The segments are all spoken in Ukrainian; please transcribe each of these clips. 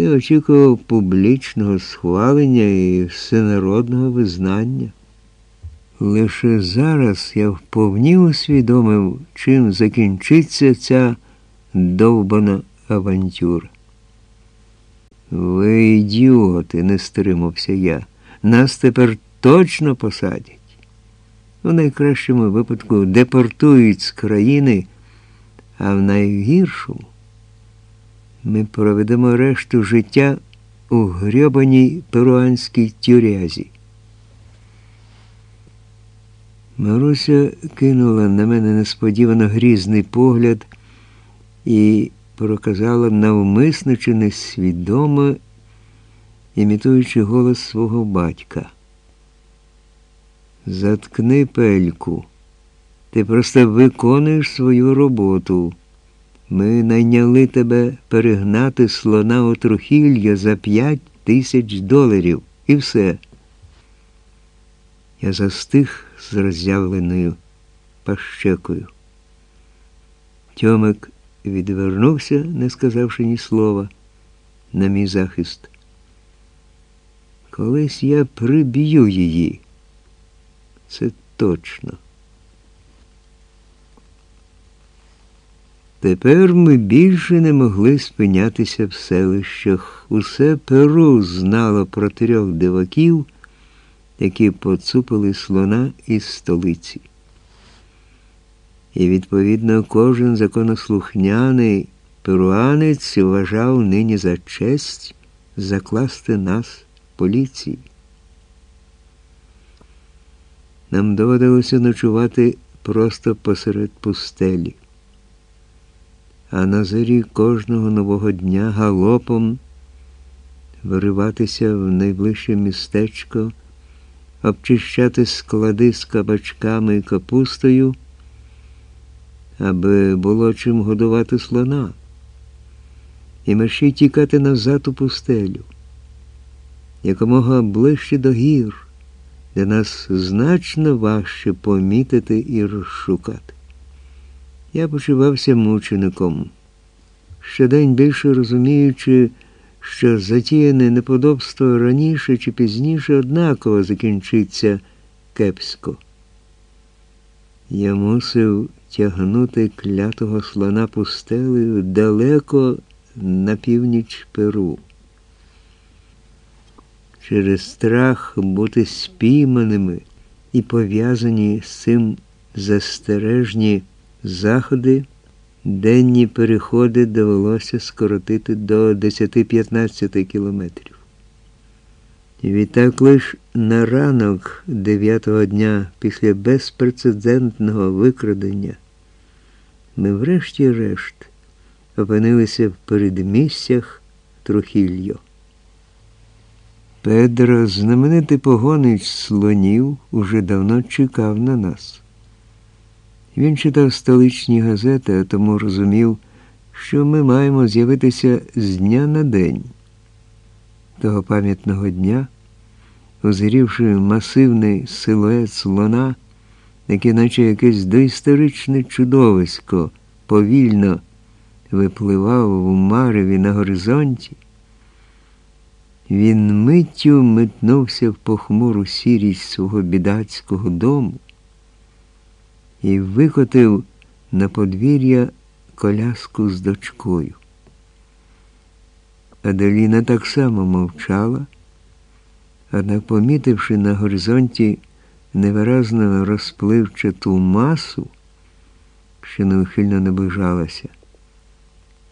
Ти очікував публічного схвалення і всенародного визнання. Лише зараз я вповні усвідомив, чим закінчиться ця довбана авантюра. Ви ідіоти, не стримався я. Нас тепер точно посадять. У найкращому випадку депортують з країни, а в найгіршому ми проведемо решту життя у грьобаній перуанській тюрязі. Маруся кинула на мене несподівано грізний погляд і проказала навмисно чи несвідомо, імітуючи голос свого батька. Заткни пельку. Ти просто виконуєш свою роботу. Ми найняли тебе перегнати слона у трухілля за п'ять тисяч доларів. І все. Я застиг з роззявленою пащекою. Тьомик відвернувся, не сказавши ні слова, на мій захист. Колись я приб'ю її. Це точно. Тепер ми більше не могли спинятися в селищах. Усе Перу знало про трьох диваків, які поцупили слона із столиці. І, відповідно, кожен законослухняний перуанець вважав нині за честь закласти нас поліції. Нам доводилося ночувати просто посеред пустелі а на зорі кожного нового дня галопом вириватися в найближче містечко, обчищати склади з кабачками і капустою, аби було чим годувати слона, і мерщій тікати назад у пустелю, якомога ближче до гір, де нас значно важче помітити і розшукати. Я почувався мучеником, щодень більше розуміючи, що затіяне неподобство раніше чи пізніше однаково закінчиться кепсько. Я мусив тягнути клятого слона пустелею далеко на північ Перу. Через страх бути спійманими і пов'язані з цим застережні Заходи, денні переходи довелося скоротити до 10-15 кілометрів. Відтак лише на ранок дев'ятого дня після безпрецедентного викрадення ми врешті-решт опинилися в передмістях Трухільо. Педро, знаменитий погонич слонів, уже давно чекав на нас. Він читав столичні газети, а тому розумів, що ми маємо з'явитися з дня на день. Того пам'ятного дня, узрівши масивний силует слона, який, наче якесь доісторичне чудовисько, повільно випливав у мареві на горизонті, він миттю метнувся в похмуру сірість свого бідацького дому і викотив на подвір'я коляску з дочкою. Аделіна так само мовчала, однак, помітивши на горизонті невиразно розпливчату масу, що неухильно наближалася,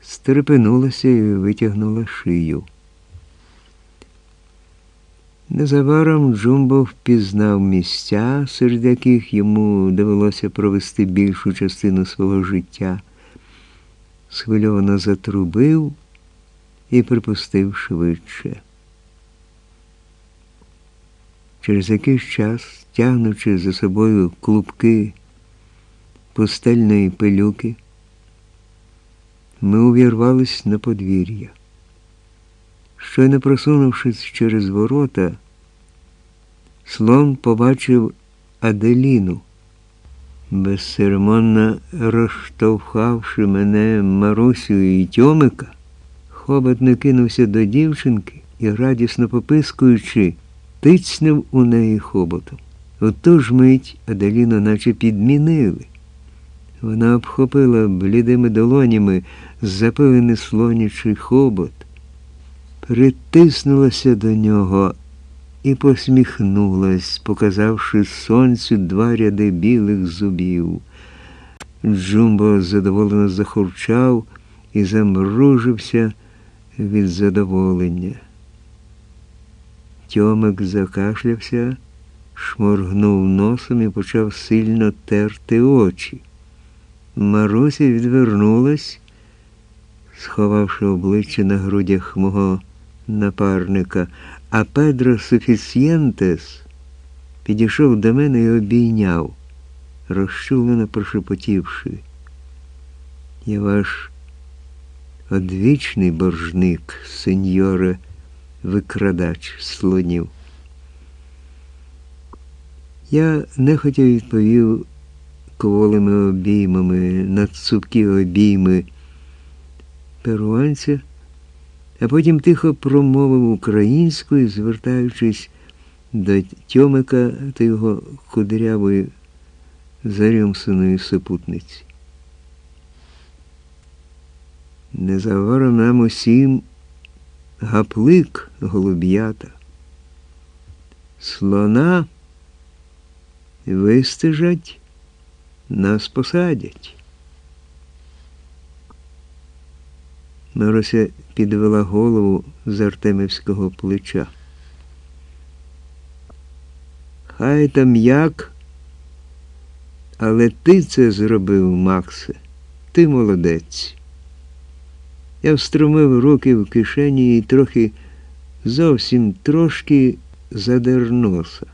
стрепенулася і витягнула шию. Незабаром Джумбо впізнав місця, серед яких йому довелося провести більшу частину свого життя, схвильовано затрубив і припустив швидше. Через якийсь час, тягнучи за собою клубки пустельної пилюки, ми увірвались на подвір'я. Щойно просунувшись через ворота, слон побачив Аделіну, безцеремонно розштовхавши мене Марусю і Тьомика, Хобот не кинувся до дівчинки і, радісно попискуючи, тицнув у неї хоботом. У ту ж мить Аделіну наче підмінили. Вона обхопила блідими долонями запилений слонячий хобот, притиснулася до нього і посміхнулась, показавши сонцю два ряди білих зубів. Джумбо задоволено захурчав і замружився від задоволення. Тьомик закашлявся, шморгнув носом і почав сильно терти очі. Маруся відвернулась, сховавши обличчя на грудях мого напарника, а Педро Суфісієнтес підійшов до мене і обійняв, розчулено прошепотівши. Я ваш одвічний боржник, сеньоре викрадач слонів. Я нехотя відповів кволими обіймами на цупкі обійми перуанця, а потім тихо промовив українською, звертаючись до Тьомика та його кудрявої зарюмсеної супутниці. Незабаром нам усім гаплик голуб'ята. Слона вистежать, нас посадять. Маруся підвела голову з Артемівського плеча. Хай там як, але ти це зробив, Максе, ти молодець. Я встромив руки в кишені і трохи, зовсім трошки задер носа.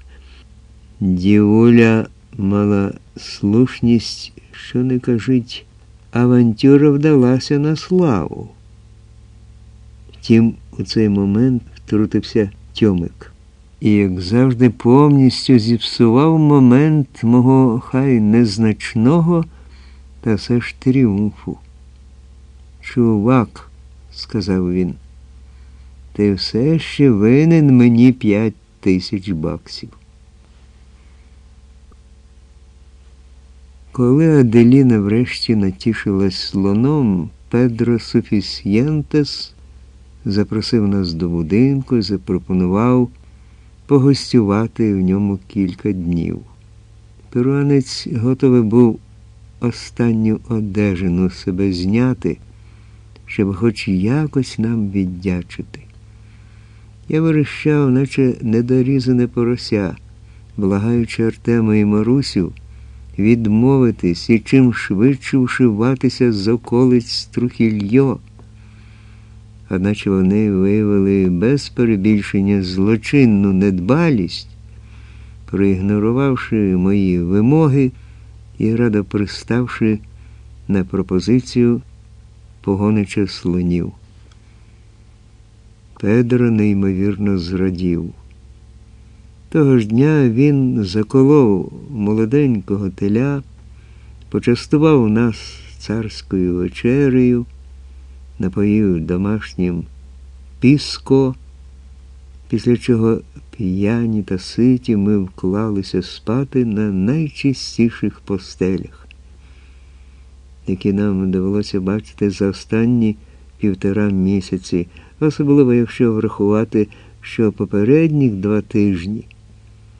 Дівуля мала слушність, що не кажуть, авантюра вдалася на славу. Втім, у цей момент втрутився Тьомик. І, як завжди, повністю зіпсував момент мого хай незначного та все ж тріумфу. Чувак, сказав він, ти все ще винен мені п'ять тисяч баксів. Коли Аделіна врешті натішилась слоном, Педро Суфісьєнтес запросив нас до будинку і запропонував погостювати в ньому кілька днів. Перуанець готовий був останню одежину себе зняти щоб хоч якось нам віддячити. Я верещав, наче недорізане порося, благаючи Артема і Марусю відмовитись і чим швидше вшиватися з околиць Трухільйо. Одначе вони виявили без перебільшення злочинну недбалість, проігнорувавши мої вимоги і радо приставши на пропозицію погонича слонів. Педро неймовірно зрадів. Того ж дня він заколов молоденького теля, почастував нас царською вечерею, напоїв домашнім піско, після чого п'яні та ситі ми вклалися спати на найчистіших постелях які нам довелося бачити за останні півтора місяці, особливо якщо врахувати, що попередніх два тижні